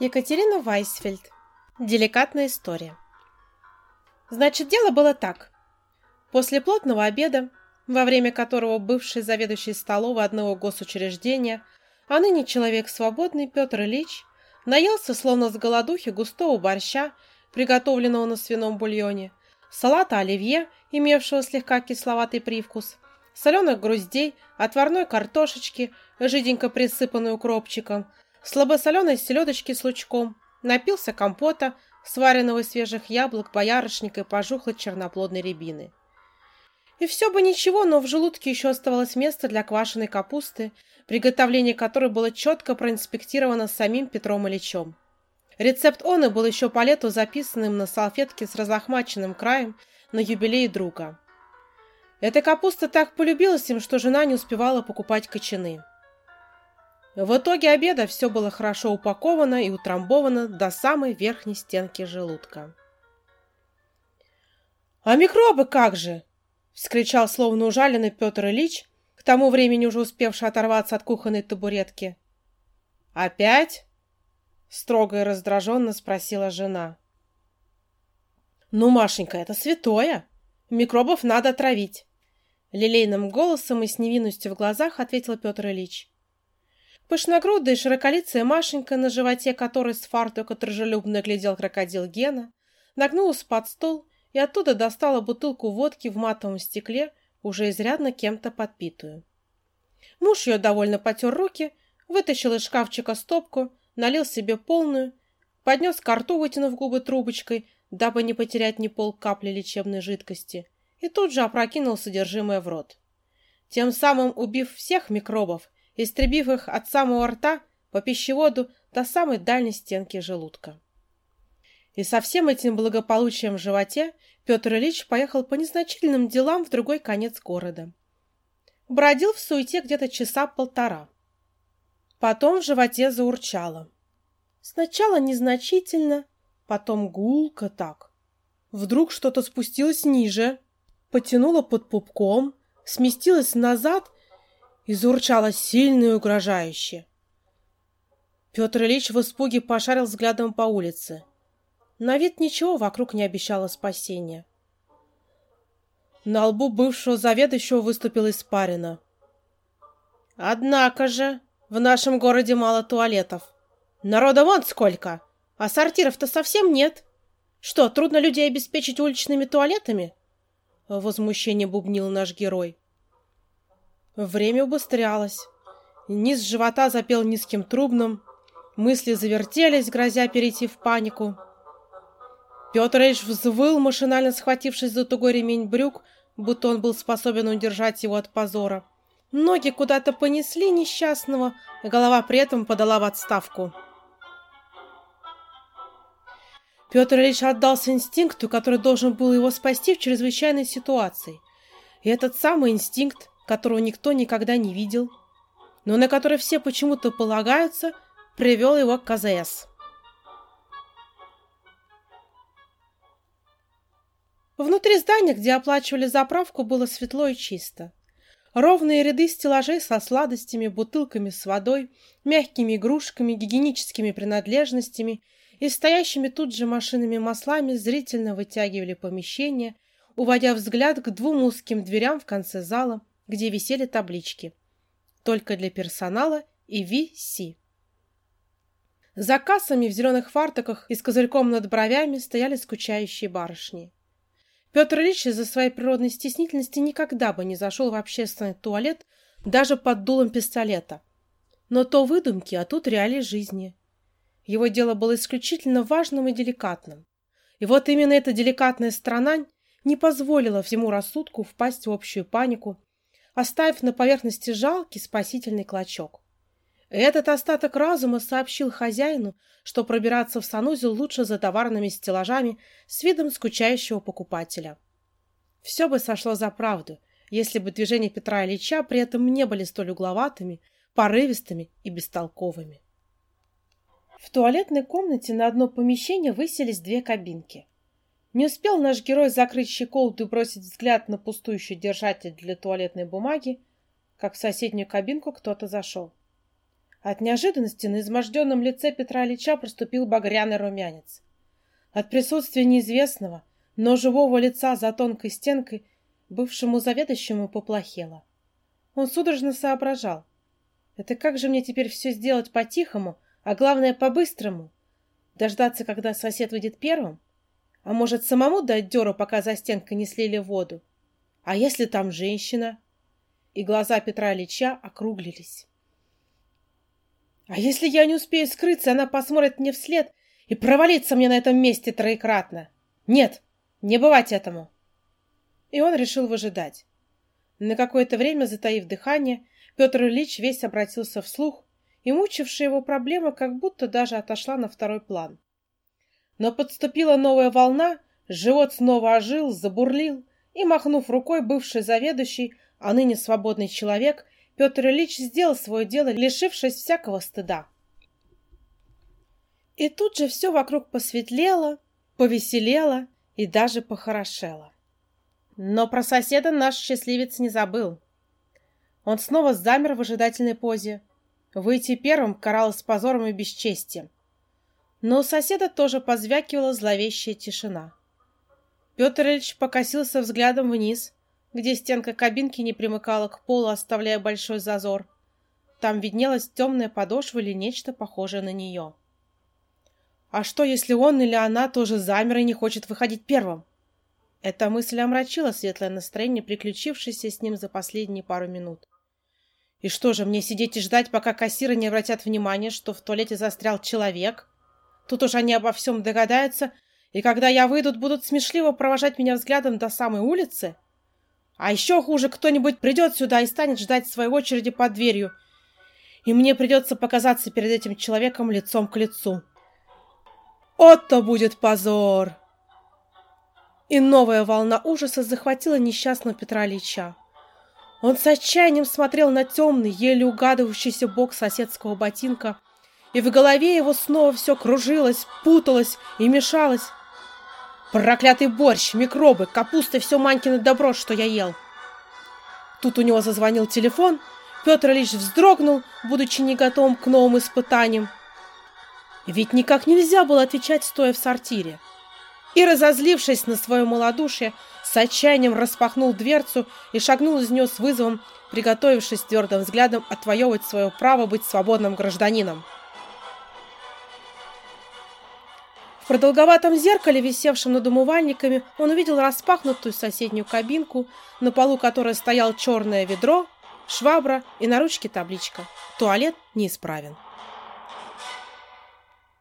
Екатерина Вайсфельд. Деликатная история. Значит, дело было так. После плотного обеда, во время которого бывший заведующий столовой одного госучреждения, а ныне человек свободный Петр Ильич, наелся словно с голодухи густого борща, приготовленного на свином бульоне, салата оливье, имевшего слегка кисловатый привкус, соленых груздей, отварной картошечки, жиденько присыпанной укропчиком, слабосоленой селедочки с лучком, напился компота, сваренного из свежих яблок, боярышника и пожухлой черноплодной рябины. И все бы ничего, но в желудке еще оставалось место для квашеной капусты, приготовление которой было четко проинспектировано самим Петром Ильичем. Рецепт он и был еще по лету записанным на салфетке с разлохмаченным краем на юбилей друга. Эта капуста так полюбилась им, что жена не успевала покупать кочаны. В итоге обеда все было хорошо упаковано и утрамбовано до самой верхней стенки желудка. «А микробы как же?» — вскричал словно ужаленный Петр Ильич, к тому времени уже успевший оторваться от кухонной табуретки. «Опять?» — строго и раздраженно спросила жена. «Ну, Машенька, это святое. Микробов надо отравить!» Лилейным голосом и с невинностью в глазах ответил Петр Ильич. Пышногрудая широколицая Машенька, на животе которой с фартука дружелюбно глядел крокодил Гена, нагнулась под стол и оттуда достала бутылку водки в матовом стекле, уже изрядно кем-то подпитую. Муж ее довольно потер руки, вытащил из шкафчика стопку, налил себе полную, поднес к рту, вытянув губы трубочкой, дабы не потерять ни пол капли лечебной жидкости, и тут же опрокинул содержимое в рот. Тем самым убив всех микробов, истребив их от самого рта по пищеводу до самой дальней стенки желудка. И со всем этим благополучием в животе Петр Ильич поехал по незначительным делам в другой конец города. Бродил в суете где-то часа полтора. Потом в животе заурчало. Сначала незначительно, потом гулко так. Вдруг что-то спустилось ниже, потянуло под пупком, сместилось назад и заурчало сильно и угрожающе. Петр Ильич в испуге пошарил взглядом по улице. На вид ничего вокруг не обещало спасения. На лбу бывшего заведующего выступила испарина. «Однако же, в нашем городе мало туалетов. Народа вон сколько, а сортиров-то совсем нет. Что, трудно людей обеспечить уличными туалетами?» Возмущение бубнил наш герой. Время убыстрялось. Низ живота запел низким трубным. Мысли завертелись, грозя перейти в панику. Петр Ильич взвыл, машинально схватившись за тугой ремень брюк, будто он был способен удержать его от позора. Ноги куда-то понесли несчастного, голова при этом подала в отставку. Петр Ильич отдался инстинкту, который должен был его спасти в чрезвычайной ситуации. И этот самый инстинкт которого никто никогда не видел, но на который все почему-то полагаются, привел его к КЗС. Внутри здания, где оплачивали заправку, было светло и чисто. Ровные ряды стеллажей со сладостями, бутылками с водой, мягкими игрушками, гигиеническими принадлежностями и стоящими тут же машинами маслами зрительно вытягивали помещение, уводя взгляд к двум узким дверям в конце зала, где висели таблички «Только для персонала» и «VC». За кассами в зеленых фартуках и с козырьком над бровями стояли скучающие барышни. Петр Ильич из-за своей природной стеснительности никогда бы не зашел в общественный туалет даже под дулом пистолета. Но то выдумки, а тут реалии жизни. Его дело было исключительно важным и деликатным. И вот именно эта деликатная сторона не позволила всему рассудку впасть в общую панику оставив на поверхности жалкий спасительный клочок. Этот остаток разума сообщил хозяину, что пробираться в санузел лучше за товарными стеллажами с видом скучающего покупателя. Все бы сошло за правду, если бы движения Петра Ильича при этом не были столь угловатыми, порывистыми и бестолковыми. В туалетной комнате на одно помещение выселись две кабинки. Не успел наш герой закрыть щеколду и бросить взгляд на пустующий держатель для туалетной бумаги, как в соседнюю кабинку кто-то зашел. От неожиданности на изможденном лице Петра Ильича проступил багряный румянец. От присутствия неизвестного, но живого лица за тонкой стенкой бывшему заведующему поплохело. Он судорожно соображал. Это как же мне теперь все сделать по-тихому, а главное по-быстрому? Дождаться, когда сосед выйдет первым? А может, самому дать дёру, пока за стенкой не слили воду? А если там женщина? И глаза Петра Ильича округлились. А если я не успею скрыться, она посмотрит мне вслед и провалится мне на этом месте троекратно? Нет, не бывать этому. И он решил выжидать. На какое-то время, затаив дыхание, Петр Ильич весь обратился вслух, и мучившая его проблема как будто даже отошла на второй план. Но подступила новая волна, живот снова ожил, забурлил, и, махнув рукой, бывший заведующий, а ныне свободный человек, Петр Ильич сделал свое дело, лишившись всякого стыда. И тут же все вокруг посветлело, повеселело и даже похорошело. Но про соседа наш счастливец не забыл. Он снова замер в ожидательной позе. Выйти первым каралось позором и бесчестием. Но у соседа тоже позвякивала зловещая тишина. Петр Ильич покосился взглядом вниз, где стенка кабинки не примыкала к полу, оставляя большой зазор. Там виднелась темная подошва или нечто похожее на нее. А что, если он или она тоже замер и не хочет выходить первым? Эта мысль омрачила светлое настроение, приключившееся с ним за последние пару минут. И что же, мне сидеть и ждать, пока кассиры не обратят внимания, что в туалете застрял человек? Тут уж они обо всем догадаются, и когда я выйду, будут смешливо провожать меня взглядом до самой улицы? А еще хуже, кто-нибудь придет сюда и станет ждать своей очереди под дверью, и мне придется показаться перед этим человеком лицом к лицу. Вот-то будет позор! И новая волна ужаса захватила несчастного Петра Ильича. Он с отчаянием смотрел на темный, еле угадывающийся бок соседского ботинка, и в голове его снова все кружилось, путалось и мешалось. Проклятый борщ, микробы, капуста, все Манькино добро, что я ел. Тут у него зазвонил телефон. Петр Ильич вздрогнул, будучи не готовым к новым испытаниям. Ведь никак нельзя было отвечать, стоя в сортире. И, разозлившись на свое малодушие, с отчаянием распахнул дверцу и шагнул из нее с вызовом, приготовившись твердым взглядом отвоевывать свое право быть свободным гражданином. В продолговатом зеркале, висевшем над умывальниками, он увидел распахнутую соседнюю кабинку, на полу которой стоял черное ведро, швабра и на ручке табличка «Туалет неисправен».